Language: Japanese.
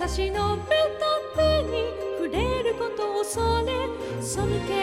差し伸べた手に触れることを恐れ背け